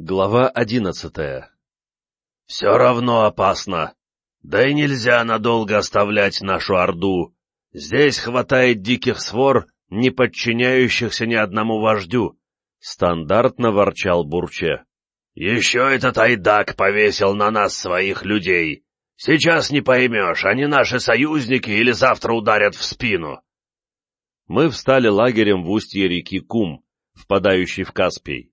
Глава одиннадцатая «Все равно опасно. Да и нельзя надолго оставлять нашу Орду. Здесь хватает диких свор, не подчиняющихся ни одному вождю», — стандартно ворчал Бурче. «Еще этот Айдак повесил на нас своих людей. Сейчас не поймешь, они наши союзники или завтра ударят в спину». Мы встали лагерем в устье реки Кум, впадающей в Каспий.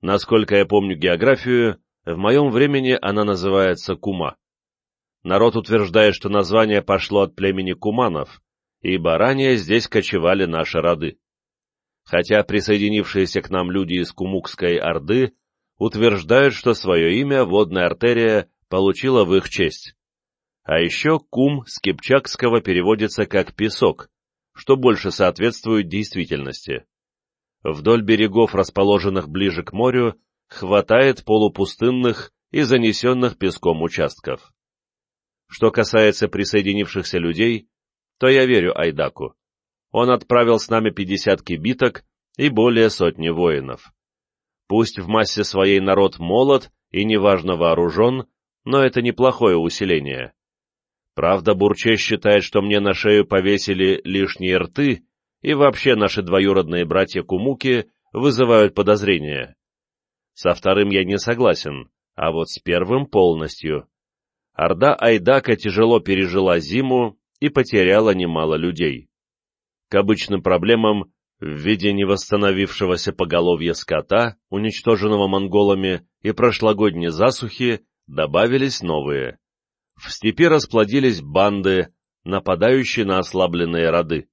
Насколько я помню географию, в моем времени она называется Кума. Народ утверждает, что название пошло от племени куманов, ибо ранее здесь кочевали наши роды. Хотя присоединившиеся к нам люди из Кумукской Орды утверждают, что свое имя водная артерия получила в их честь. А еще кум с кипчакского переводится как «песок», что больше соответствует действительности. Вдоль берегов, расположенных ближе к морю, хватает полупустынных и занесенных песком участков. Что касается присоединившихся людей, то я верю Айдаку. Он отправил с нами 50 кибиток и более сотни воинов. Пусть в массе своей народ молод и неважно вооружен, но это неплохое усиление. Правда, Бурче считает, что мне на шею повесили лишние рты, и вообще наши двоюродные братья-кумуки вызывают подозрения. Со вторым я не согласен, а вот с первым полностью. Орда Айдака тяжело пережила зиму и потеряла немало людей. К обычным проблемам в виде невосстановившегося поголовья скота, уничтоженного монголами, и прошлогодней засухи добавились новые. В степи расплодились банды, нападающие на ослабленные роды.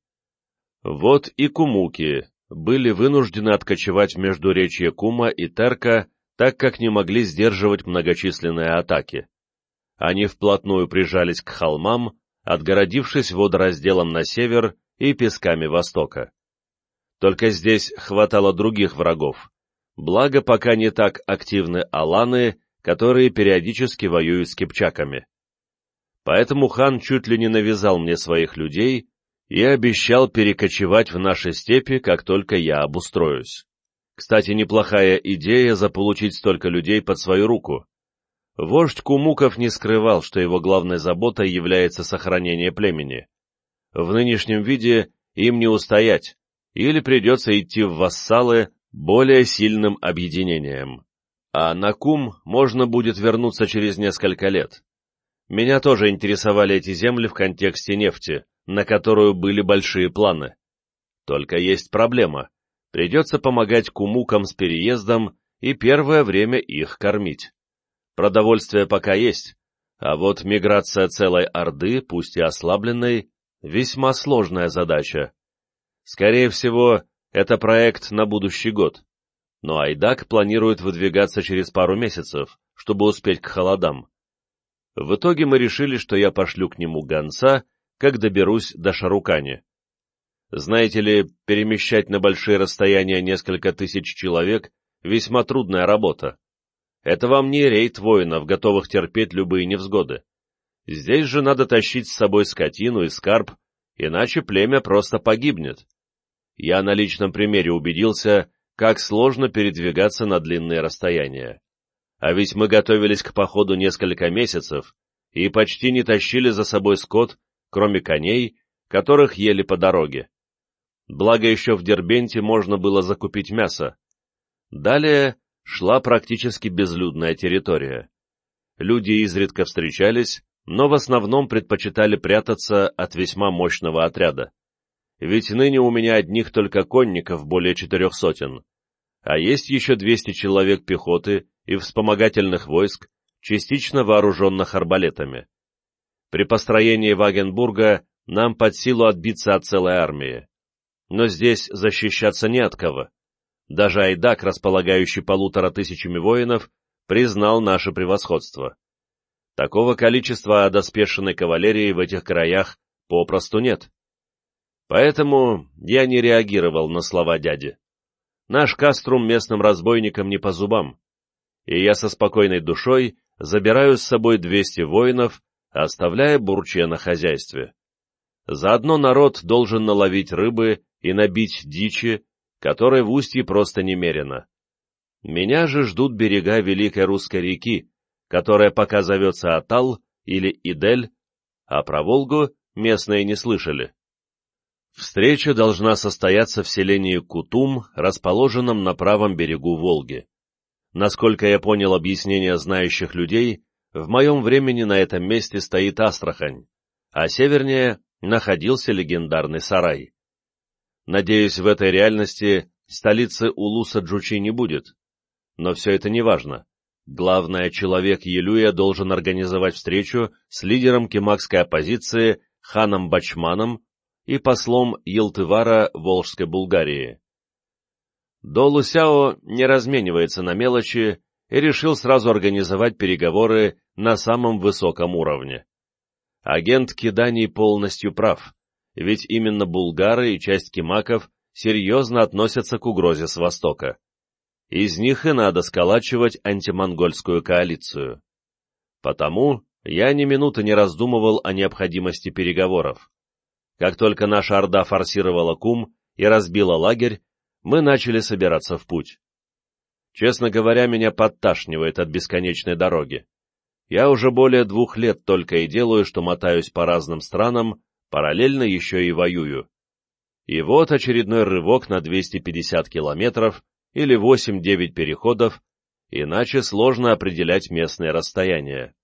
Вот и кумуки были вынуждены откочевать между речья Кума и Терка, так как не могли сдерживать многочисленные атаки. Они вплотную прижались к холмам, отгородившись водоразделом на север и песками востока. Только здесь хватало других врагов, благо пока не так активны аланы, которые периодически воюют с кипчаками. Поэтому хан чуть ли не навязал мне своих людей, и обещал перекочевать в наши степи, как только я обустроюсь. Кстати, неплохая идея заполучить столько людей под свою руку. Вождь Кумуков не скрывал, что его главной заботой является сохранение племени. В нынешнем виде им не устоять, или придется идти в вассалы более сильным объединением. А на Кум можно будет вернуться через несколько лет. Меня тоже интересовали эти земли в контексте нефти, на которую были большие планы. Только есть проблема. Придется помогать кумукам с переездом и первое время их кормить. Продовольствие пока есть, а вот миграция целой Орды, пусть и ослабленной, весьма сложная задача. Скорее всего, это проект на будущий год. Но Айдак планирует выдвигаться через пару месяцев, чтобы успеть к холодам. В итоге мы решили, что я пошлю к нему гонца как доберусь до Шарукани. Знаете ли, перемещать на большие расстояния несколько тысяч человек — весьма трудная работа. Это вам не рейд воинов, готовых терпеть любые невзгоды. Здесь же надо тащить с собой скотину и скарб, иначе племя просто погибнет. Я на личном примере убедился, как сложно передвигаться на длинные расстояния. А ведь мы готовились к походу несколько месяцев и почти не тащили за собой скот кроме коней, которых ели по дороге. Благо еще в Дербенте можно было закупить мясо. Далее шла практически безлюдная территория. Люди изредка встречались, но в основном предпочитали прятаться от весьма мощного отряда. Ведь ныне у меня одних только конников более четырех сотен, а есть еще 200 человек пехоты и вспомогательных войск, частично вооруженных арбалетами. При построении Вагенбурга нам под силу отбиться от целой армии. Но здесь защищаться не от кого. Даже Айдак, располагающий полутора тысячами воинов, признал наше превосходство. Такого количества одоспешенной кавалерии в этих краях попросту нет. Поэтому я не реагировал на слова дяди. Наш каструм местным разбойникам не по зубам, и я со спокойной душой забираю с собой 200 воинов оставляя бурче на хозяйстве. Заодно народ должен наловить рыбы и набить дичи, которой в устье просто немерено. Меня же ждут берега Великой Русской реки, которая пока зовется Атал или Идель, а про Волгу местные не слышали. Встреча должна состояться в селении Кутум, расположенном на правом берегу Волги. Насколько я понял объяснение знающих людей, в моем времени на этом месте стоит Астрахань, а севернее находился легендарный сарай. Надеюсь, в этой реальности столицы Улуса Джучи не будет. Но все это не важно. Главное, человек Елюя должен организовать встречу с лидером кемакской оппозиции ханом Бачманом и послом Елтывара Волжской Булгарии. До Лусяо не разменивается на мелочи и решил сразу организовать переговоры на самом высоком уровне. Агент Киданий полностью прав, ведь именно булгары и часть кимаков серьезно относятся к угрозе с востока. Из них и надо сколачивать антимонгольскую коалицию. Потому я ни минуты не раздумывал о необходимости переговоров. Как только наша орда форсировала Кум и разбила лагерь, мы начали собираться в путь. Честно говоря, меня подташнивает от бесконечной дороги. Я уже более двух лет только и делаю, что мотаюсь по разным странам, параллельно еще и воюю. И вот очередной рывок на 250 километров или 8-9 переходов, иначе сложно определять местные расстояния.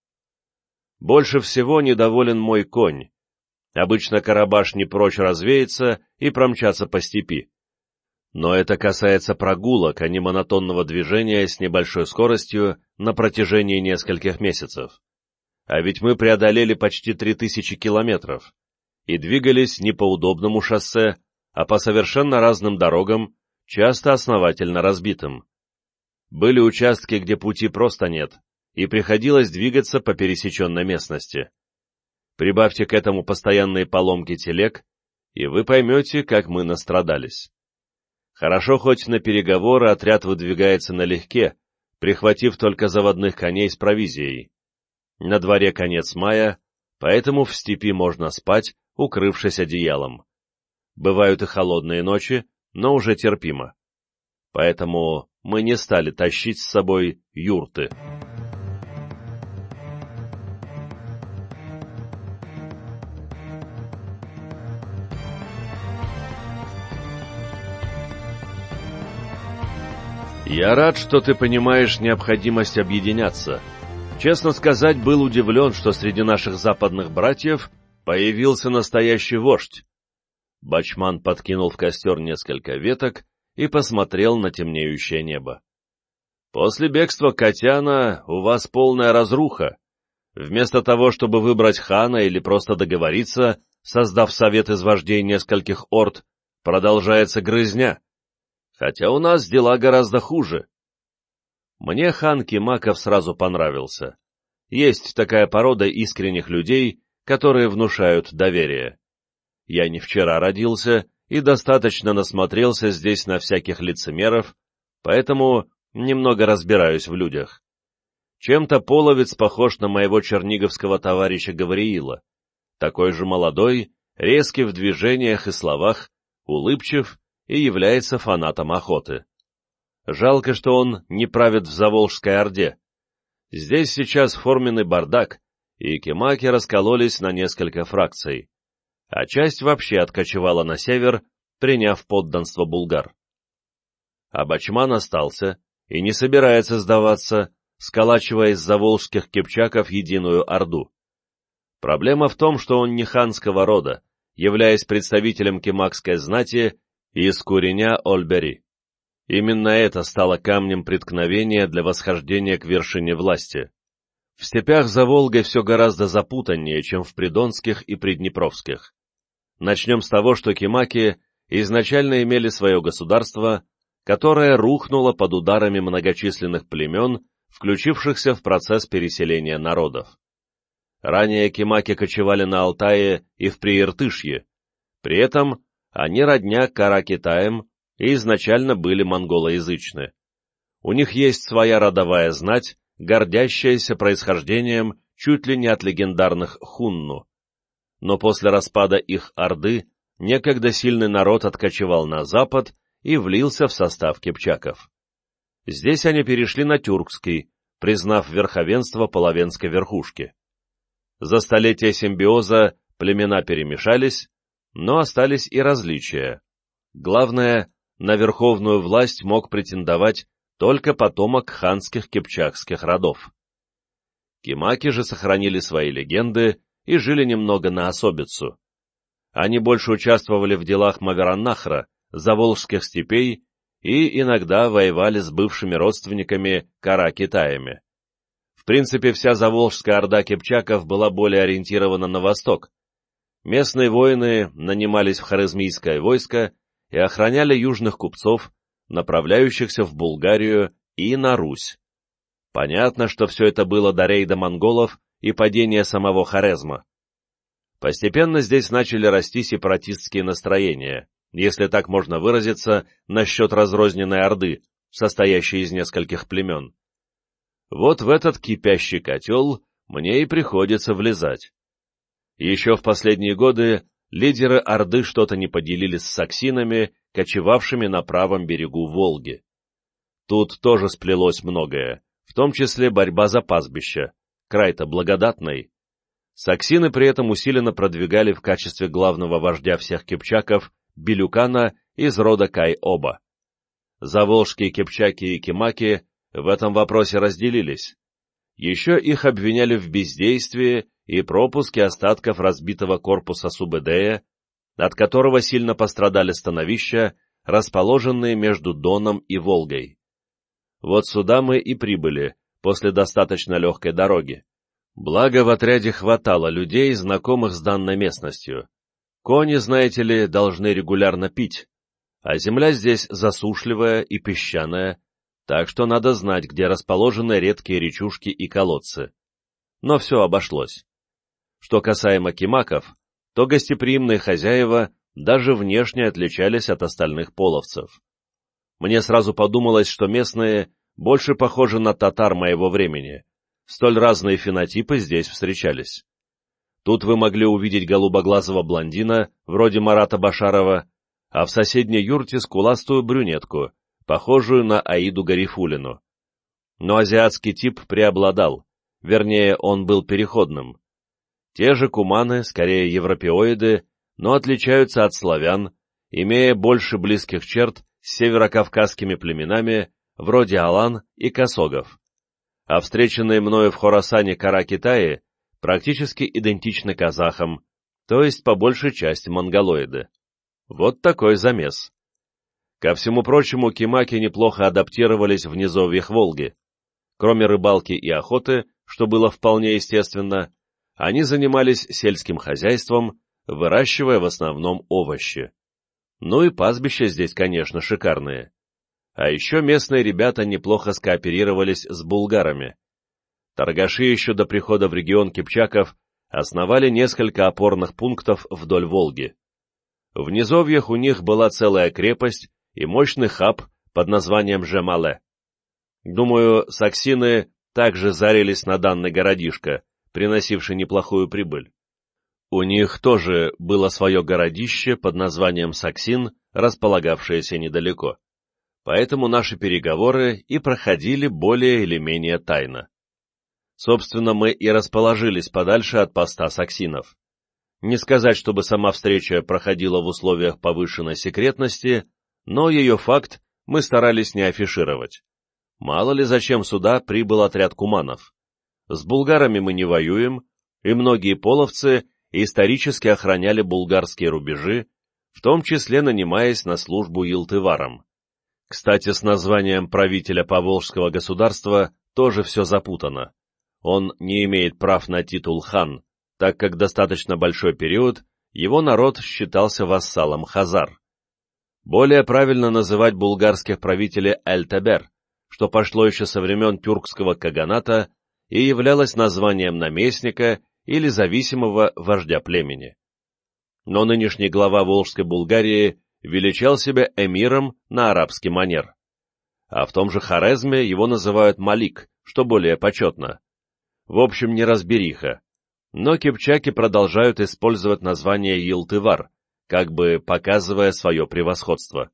Больше всего недоволен мой конь. Обычно Карабаш не прочь развеяться и промчаться по степи. Но это касается прогулок, а не монотонного движения с небольшой скоростью на протяжении нескольких месяцев. А ведь мы преодолели почти 3000 километров и двигались не по удобному шоссе, а по совершенно разным дорогам, часто основательно разбитым. Были участки, где пути просто нет, и приходилось двигаться по пересеченной местности. Прибавьте к этому постоянные поломки телег, и вы поймете, как мы настрадались. Хорошо, хоть на переговоры отряд выдвигается налегке, прихватив только заводных коней с провизией. На дворе конец мая, поэтому в степи можно спать, укрывшись одеялом. Бывают и холодные ночи, но уже терпимо. Поэтому мы не стали тащить с собой юрты. Я рад, что ты понимаешь необходимость объединяться. Честно сказать, был удивлен, что среди наших западных братьев появился настоящий вождь. Бачман подкинул в костер несколько веток и посмотрел на темнеющее небо. После бегства Катяна у вас полная разруха. Вместо того, чтобы выбрать хана или просто договориться, создав совет из вождей нескольких орд, продолжается грызня. Хотя у нас дела гораздо хуже. Мне хан Кимаков сразу понравился. Есть такая порода искренних людей, которые внушают доверие. Я не вчера родился и достаточно насмотрелся здесь на всяких лицемеров, поэтому немного разбираюсь в людях. Чем-то половец похож на моего черниговского товарища Гавриила, такой же молодой, резкий в движениях и словах, улыбчив и является фанатом охоты. Жалко, что он не правит в Заволжской Орде. Здесь сейчас форменный бардак, и кемаки раскололись на несколько фракций, а часть вообще откочевала на север, приняв подданство булгар. А Бачман остался и не собирается сдаваться, сколачивая из заволжских кипчаков единую орду. Проблема в том, что он не ханского рода, являясь представителем кемакской знати из Куреня Ольбери. Именно это стало камнем преткновения для восхождения к вершине власти. В степях за Волгой все гораздо запутаннее, чем в придонских и приднепровских. Начнем с того, что кемаки изначально имели свое государство, которое рухнуло под ударами многочисленных племен, включившихся в процесс переселения народов. Ранее кемаки кочевали на Алтае и в Прииртышье, при этом они родня Кара-Китаем и изначально были монголоязычны. У них есть своя родовая знать, гордящаяся происхождением чуть ли не от легендарных хунну. Но после распада их орды некогда сильный народ откочевал на запад и влился в состав кипчаков. Здесь они перешли на тюркский, признав верховенство половенской верхушки. За столетия симбиоза племена перемешались, но остались и различия. Главное, на верховную власть мог претендовать только потомок ханских кипчакских родов. Кимаки же сохранили свои легенды и жили немного на особицу. Они больше участвовали в делах Мавераннахра, заволжских степей и иногда воевали с бывшими родственниками Кара-Китаями. В принципе, вся Заволжская орда кипчаков была более ориентирована на восток. Местные воины нанимались в Хорезмийское войско и охраняли южных купцов, направляющихся в Булгарию и на Русь. Понятно, что все это было до рейда монголов и падения самого Хорезма. Постепенно здесь начали расти сепаратистские настроения, если так можно выразиться, насчет разрозненной орды, состоящей из нескольких племен. Вот в этот кипящий котел мне и приходится влезать. Еще в последние годы лидеры Орды что-то не поделили с саксинами, кочевавшими на правом берегу Волги. Тут тоже сплелось многое, в том числе борьба за пастбище, край-то благодатный. Саксины при этом усиленно продвигали в качестве главного вождя всех кипчаков Белюкана из рода Кай-Оба. Заволжские кипчаки и кимаки в этом вопросе разделились. Еще их обвиняли в бездействии и пропуске остатков разбитого корпуса Субэдея, от которого сильно пострадали становища, расположенные между Доном и Волгой. Вот сюда мы и прибыли, после достаточно легкой дороги. Благо в отряде хватало людей, знакомых с данной местностью. Кони, знаете ли, должны регулярно пить, а земля здесь засушливая и песчаная, так что надо знать, где расположены редкие речушки и колодцы. Но все обошлось. Что касаемо кимаков, то гостеприимные хозяева даже внешне отличались от остальных половцев. Мне сразу подумалось, что местные больше похожи на татар моего времени. Столь разные фенотипы здесь встречались. Тут вы могли увидеть голубоглазого блондина, вроде Марата Башарова, а в соседней юрте скуластую брюнетку, похожую на Аиду Гарифулину. Но азиатский тип преобладал, вернее, он был переходным. Те же куманы, скорее европеоиды, но отличаются от славян, имея больше близких черт с северокавказскими племенами, вроде алан и косогов. А встреченные мною в Хорасане кара-китаи практически идентичны казахам, то есть по большей части монголоиды. Вот такой замес. Ко всему прочему, кимаки неплохо адаптировались в низовьях Волги. Кроме рыбалки и охоты, что было вполне естественно, они занимались сельским хозяйством, выращивая в основном овощи. Ну и пастбища здесь, конечно, шикарные. А еще местные ребята неплохо скооперировались с булгарами. Торгаши еще до прихода в регион Кипчаков основали несколько опорных пунктов вдоль Волги. В низовьях у них была целая крепость и мощный хаб под названием Жемале. Думаю, саксины также зарились на данный городишко, приносивший неплохую прибыль. У них тоже было свое городище под названием Саксин, располагавшееся недалеко. Поэтому наши переговоры и проходили более или менее тайно. Собственно, мы и расположились подальше от поста саксинов. Не сказать, чтобы сама встреча проходила в условиях повышенной секретности, но ее факт мы старались не афишировать. Мало ли зачем сюда прибыл отряд куманов. С булгарами мы не воюем, и многие половцы исторически охраняли булгарские рубежи, в том числе нанимаясь на службу Илтываром. Кстати, с названием правителя Поволжского государства тоже все запутано. Он не имеет прав на титул хан, так как достаточно большой период его народ считался вассалом Хазар. Более правильно называть булгарских правителей Эль-Табер, что пошло еще со времен тюркского каганата и являлось названием наместника или зависимого вождя племени. Но нынешний глава Волжской Булгарии величал себя эмиром на арабский манер. А в том же Хорезме его называют Малик, что более почетно. В общем, неразбериха. Но кипчаки продолжают использовать название Елтывар, как бы показывая свое превосходство.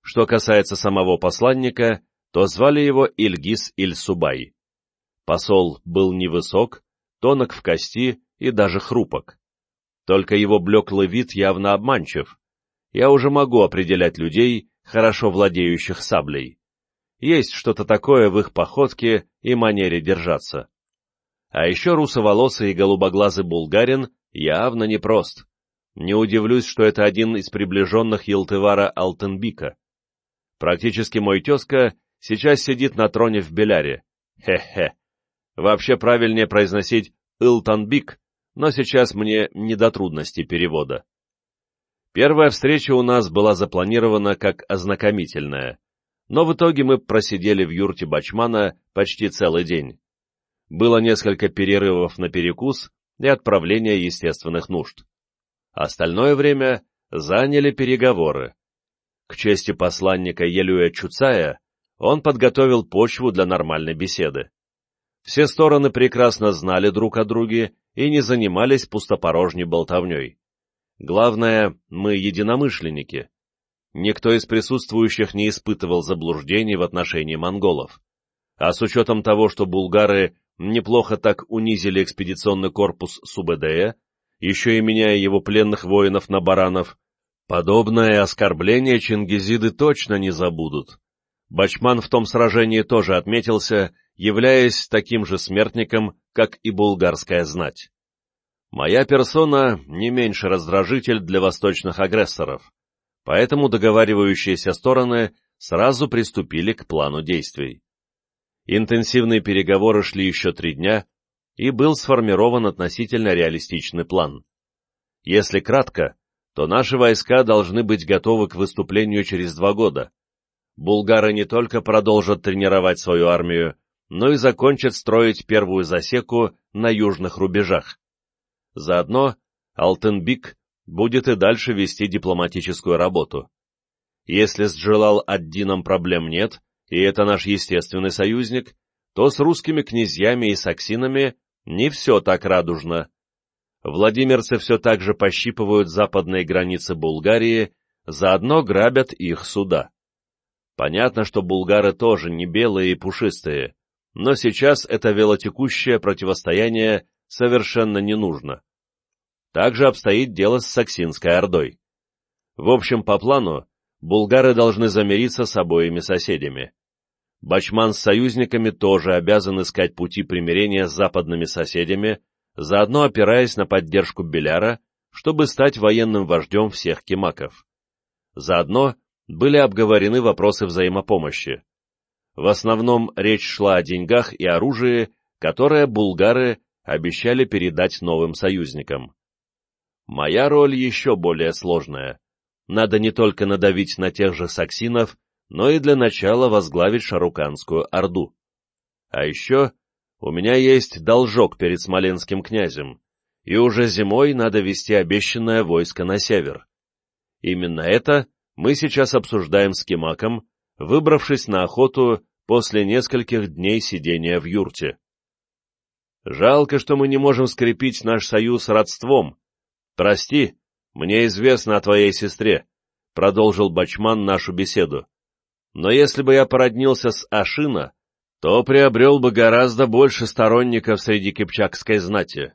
Что касается самого посланника, то звали его Ильгиз Ильсубай. Посол был невысок, тонок в кости и даже хрупок. Только его блеклый вид явно обманчив. Я уже могу определять людей, хорошо владеющих саблей. Есть что-то такое в их походке и манере держаться. А еще русоволосый и голубоглазый булгарин явно непрост. Не удивлюсь, что это один из приближенных Елтывара Алтенбика. Практически мой тезка сейчас сидит на троне в Беляре. Хе-хе. Вообще правильнее произносить Илтанбик, но сейчас мне не до трудностей перевода. Первая встреча у нас была запланирована как ознакомительная, но в итоге мы просидели в юрте Бачмана почти целый день. Было несколько перерывов на перекус и отправление естественных нужд. Остальное время заняли переговоры. К чести посланника Елюя Чуцая, он подготовил почву для нормальной беседы. Все стороны прекрасно знали друг о друге и не занимались пустопорожней болтовней. Главное, мы единомышленники. Никто из присутствующих не испытывал заблуждений в отношении монголов. А с учетом того, что булгары неплохо так унизили экспедиционный корпус СУБДЭ, еще и меняя его пленных воинов на баранов, подобное оскорбление чингизиды точно не забудут. Бачман в том сражении тоже отметился, являясь таким же смертником, как и булгарская знать. Моя персона не меньше раздражитель для восточных агрессоров, поэтому договаривающиеся стороны сразу приступили к плану действий. Интенсивные переговоры шли еще три дня, и был сформирован относительно реалистичный план. Если кратко, то наши войска должны быть готовы к выступлению через два года. Булгары не только продолжат тренировать свою армию, но и закончат строить первую засеку на южных рубежах. Заодно Алтенбик будет и дальше вести дипломатическую работу. Если с Джелал-ад-Дином проблем нет, и это наш естественный союзник, то с русскими князьями и саксинами не все так радужно. Владимирцы все так же пощипывают западные границы Булгарии, заодно грабят их суда. Понятно, что булгары тоже не белые и пушистые, но сейчас это велотекущее противостояние совершенно не нужно. Также обстоит дело с Саксинской Ордой. В общем, по плану, булгары должны замириться с обоими соседями. Бачман с союзниками тоже обязан искать пути примирения с западными соседями, заодно опираясь на поддержку Беляра, чтобы стать военным вождем всех кемаков. Заодно были обговорены вопросы взаимопомощи. В основном речь шла о деньгах и оружии, которое булгары обещали передать новым союзникам. Моя роль еще более сложная. Надо не только надавить на тех же саксинов, но и для начала возглавить Шаруканскую Орду. А еще у меня есть должок перед Смоленским князем, и уже зимой надо вести обещанное войско на север. Именно это мы сейчас обсуждаем с Кимаком, выбравшись на охоту после нескольких дней сидения в юрте. Жалко, что мы не можем скрепить наш союз родством. Прости, мне известно о твоей сестре, — продолжил Бачман нашу беседу. Но если бы я породнился с Ашина, то приобрел бы гораздо больше сторонников среди кипчакской знати.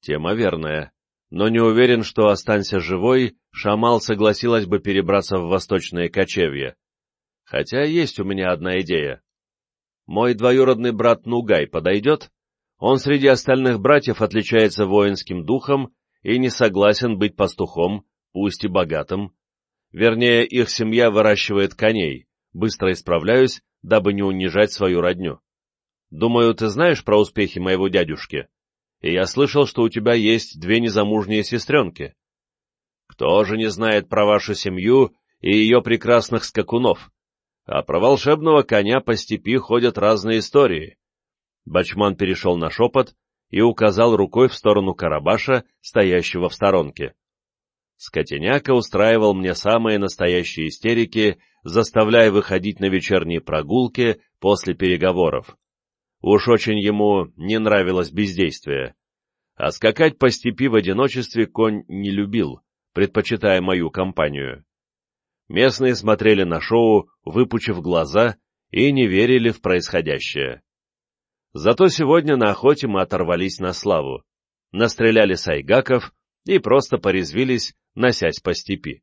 Тема верная, но не уверен, что, останься живой, Шамал согласилась бы перебраться в восточные кочевья. Хотя есть у меня одна идея. Мой двоюродный брат Нугай подойдет? Он среди остальных братьев отличается воинским духом и не согласен быть пастухом, пусть и богатым. Вернее, их семья выращивает коней, быстро исправляюсь, дабы не унижать свою родню. Думаю, ты знаешь про успехи моего дядюшки? И я слышал, что у тебя есть две незамужние сестренки. Кто же не знает про вашу семью и ее прекрасных скакунов? А про волшебного коня по степи ходят разные истории. Бачман перешел на шепот и указал рукой в сторону Карабаша, стоящего в сторонке. Скотеняка устраивал мне самые настоящие истерики, заставляя выходить на вечерние прогулки после переговоров. Уж очень ему не нравилось бездействие. А скакать по степи в одиночестве конь не любил, предпочитая мою компанию. Местные смотрели на шоу, выпучив глаза, и не верили в происходящее. Зато сегодня на охоте мы оторвались на славу, настреляли сайгаков и просто порезвились, носясь по степи.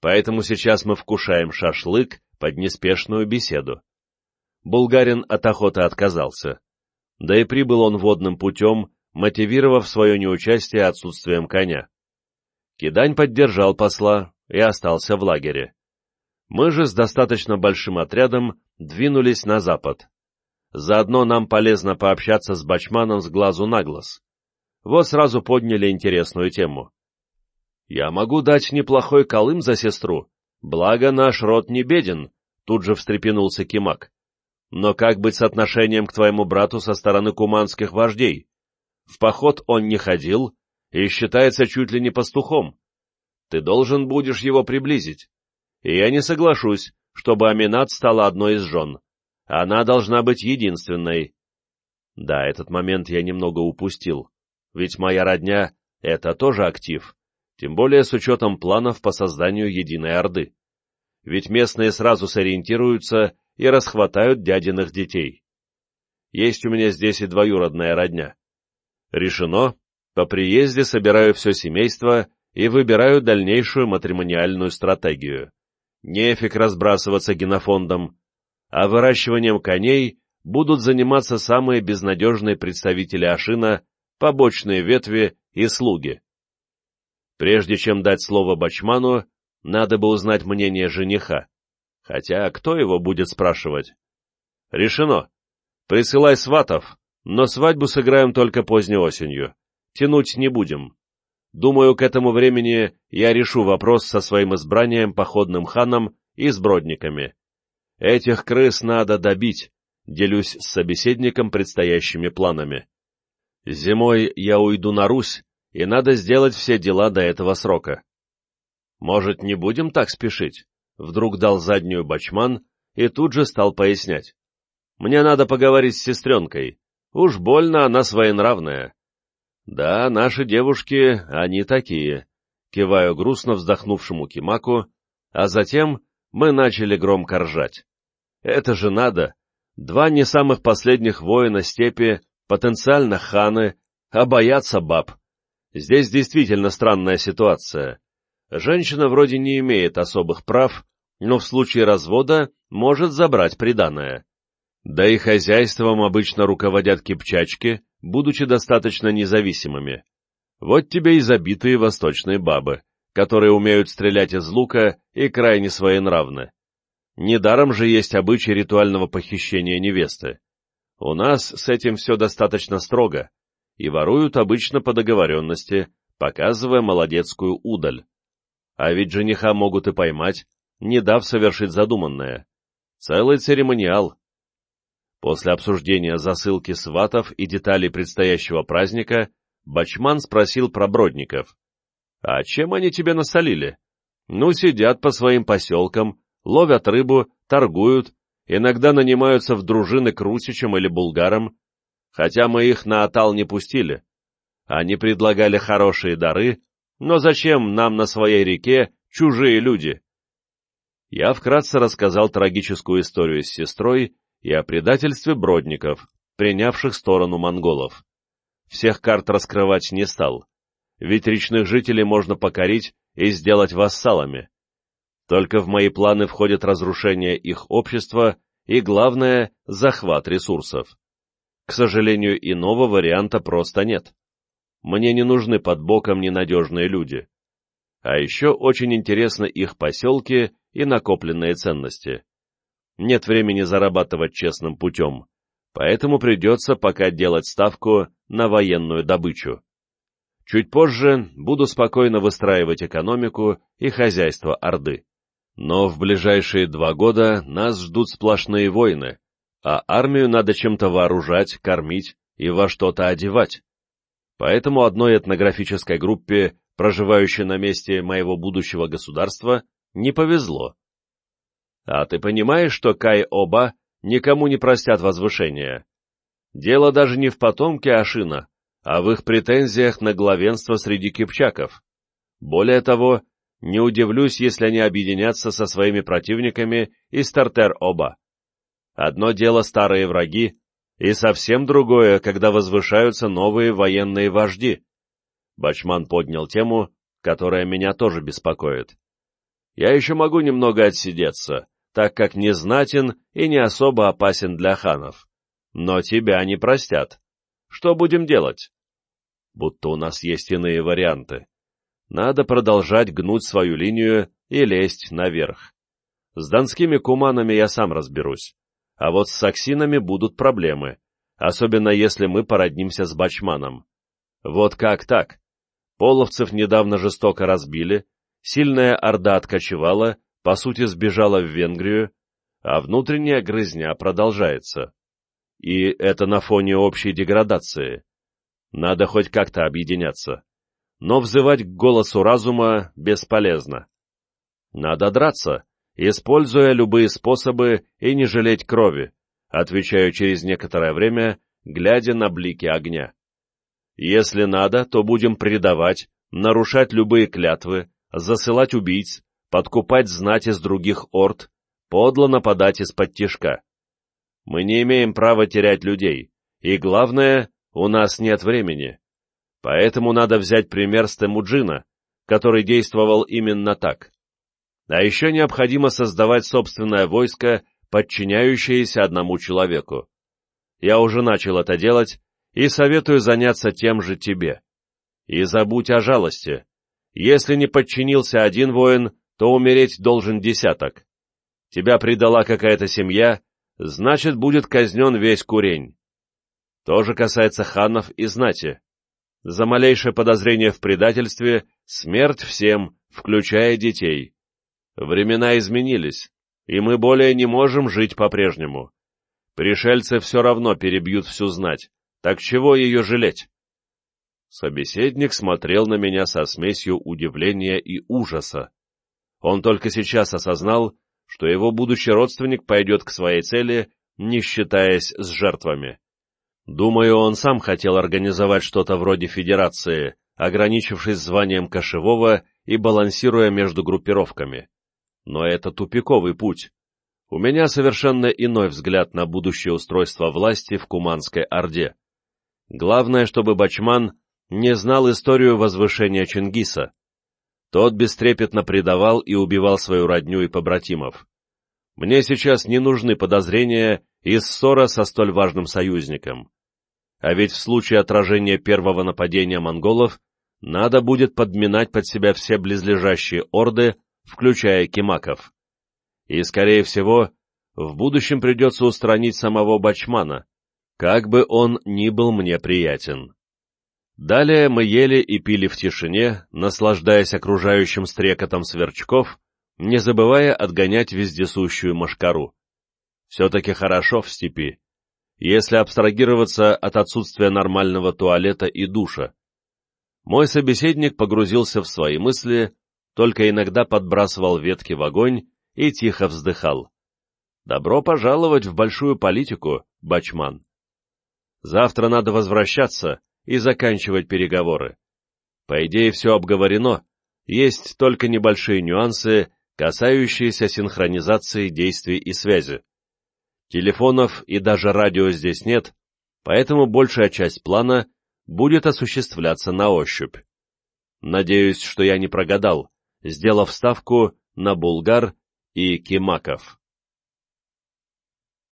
Поэтому сейчас мы вкушаем шашлык под неспешную беседу. Булгарин от охоты отказался. Да и прибыл он водным путем, мотивировав свое неучастие отсутствием коня. Кидань поддержал посла и остался в лагере. Мы же с достаточно большим отрядом двинулись на запад. Заодно нам полезно пообщаться с Бачманом с глазу на глаз. Вот сразу подняли интересную тему. «Я могу дать неплохой колым за сестру, благо наш род не беден», — тут же встрепенулся Кимак. «Но как быть с отношением к твоему брату со стороны куманских вождей? В поход он не ходил и считается чуть ли не пастухом. Ты должен будешь его приблизить. И я не соглашусь, чтобы Аминат стала одной из жен. Она должна быть единственной». Да, этот момент я немного упустил, ведь моя родня — это тоже актив тем более с учетом планов по созданию единой Орды. Ведь местные сразу сориентируются и расхватают дядиных детей. Есть у меня здесь и двоюродная родня. Решено, по приезде собираю все семейство и выбираю дальнейшую матримониальную стратегию. Нефиг разбрасываться генофондом, а выращиванием коней будут заниматься самые безнадежные представители Ашина, побочные ветви и слуги. Прежде чем дать слово Бачману, надо бы узнать мнение жениха. Хотя кто его будет спрашивать? Решено. Присылай сватов, но свадьбу сыграем только поздней осенью. Тянуть не будем. Думаю, к этому времени я решу вопрос со своим избранием походным ханом и сбродниками. Этих крыс надо добить, делюсь с собеседником предстоящими планами. Зимой я уйду на Русь, и надо сделать все дела до этого срока. Может, не будем так спешить? Вдруг дал заднюю бачман и тут же стал пояснять. Мне надо поговорить с сестренкой. Уж больно она своенравная. Да, наши девушки, они такие. Киваю грустно вздохнувшему Кимаку, а затем мы начали громко ржать. Это же надо. Два не самых последних воина степи, потенциально ханы, а боятся баб. Здесь действительно странная ситуация. Женщина вроде не имеет особых прав, но в случае развода может забрать приданое. Да и хозяйством обычно руководят кипчачки, будучи достаточно независимыми. Вот тебе и забитые восточные бабы, которые умеют стрелять из лука и крайне своенравны. Недаром же есть обычай ритуального похищения невесты. У нас с этим все достаточно строго, и воруют обычно по договоренности, показывая молодецкую удаль. А ведь жениха могут и поймать, не дав совершить задуманное. Целый церемониал. После обсуждения засылки сватов и деталей предстоящего праздника, Бачман спросил про бродников. «А чем они тебе насолили?» «Ну, сидят по своим поселкам, ловят рыбу, торгуют, иногда нанимаются в дружины к русичам или булгарам, хотя мы их на Атал не пустили. Они предлагали хорошие дары, но зачем нам на своей реке чужие люди? Я вкратце рассказал трагическую историю с сестрой и о предательстве бродников, принявших сторону монголов. Всех карт раскрывать не стал, ведь речных жителей можно покорить и сделать вассалами. Только в мои планы входит разрушение их общества и, главное, захват ресурсов. К сожалению, иного варианта просто нет. Мне не нужны под боком ненадежные люди. А еще очень интересны их поселки и накопленные ценности. Нет времени зарабатывать честным путем, поэтому придется пока делать ставку на военную добычу. Чуть позже буду спокойно выстраивать экономику и хозяйство Орды. Но в ближайшие два года нас ждут сплошные войны, а армию надо чем-то вооружать, кормить и во что-то одевать. Поэтому одной этнографической группе, проживающей на месте моего будущего государства, не повезло. А ты понимаешь, что Кай-Оба никому не простят возвышения? Дело даже не в потомке Ашина, а в их претензиях на главенство среди кипчаков. Более того, не удивлюсь, если они объединятся со своими противниками из Тартер-Оба. Одно дело старые враги, и совсем другое, когда возвышаются новые военные вожди. Бачман поднял тему, которая меня тоже беспокоит. Я еще могу немного отсидеться, так как не знатен и не особо опасен для ханов. Но тебя не простят. Что будем делать? Будто у нас есть иные варианты. Надо продолжать гнуть свою линию и лезть наверх. С донскими куманами я сам разберусь. А вот с саксинами будут проблемы, особенно если мы породнимся с бачманом. Вот как так? Половцев недавно жестоко разбили, сильная орда откочевала, по сути сбежала в Венгрию, а внутренняя грызня продолжается. И это на фоне общей деградации. Надо хоть как-то объединяться. Но взывать к голосу разума бесполезно. Надо драться, используя любые способы и не жалеть крови, отвечаю через некоторое время, глядя на блики огня. Если надо, то будем предавать, нарушать любые клятвы, засылать убийц, подкупать знать из других орд, подло нападать из-под тишка. Мы не имеем права терять людей, и главное, у нас нет времени. Поэтому надо взять пример с который действовал именно так. А еще необходимо создавать собственное войско, подчиняющееся одному человеку. Я уже начал это делать и советую заняться тем же тебе. И забудь о жалости. Если не подчинился один воин, то умереть должен десяток. Тебя предала какая-то семья, значит, будет казнен весь курень. То же касается ханов и знати. За малейшее подозрение в предательстве смерть всем, включая детей. Времена изменились, и мы более не можем жить по-прежнему. Пришельцы все равно перебьют всю знать, так чего ее жалеть? Собеседник смотрел на меня со смесью удивления и ужаса. Он только сейчас осознал, что его будущий родственник пойдет к своей цели, не считаясь с жертвами. Думаю, он сам хотел организовать что-то вроде федерации, ограничившись званием кошевого и балансируя между группировками. Но это тупиковый путь. У меня совершенно иной взгляд на будущее устройство власти в Куманской Орде. Главное, чтобы Бачман не знал историю возвышения Чингиса. Тот бестрепетно предавал и убивал свою родню и побратимов. Мне сейчас не нужны подозрения и ссора со столь важным союзником. А ведь в случае отражения первого нападения монголов надо будет подминать под себя все близлежащие орды, включая кимаков. И, скорее всего, в будущем придется устранить самого Бачмана, как бы он ни был мне приятен. Далее мы ели и пили в тишине, наслаждаясь окружающим стрекотом сверчков, не забывая отгонять вездесущую мошкару. Все-таки хорошо в степи, если абстрагироваться от отсутствия нормального туалета и душа. Мой собеседник погрузился в свои мысли, только иногда подбрасывал ветки в огонь и тихо вздыхал. «Добро пожаловать в большую политику, Бачман!» «Завтра надо возвращаться и заканчивать переговоры. По идее, все обговорено, есть только небольшие нюансы, касающиеся синхронизации действий и связи. Телефонов и даже радио здесь нет, поэтому большая часть плана будет осуществляться на ощупь. Надеюсь, что я не прогадал, сделав ставку на Булгар и Кимаков.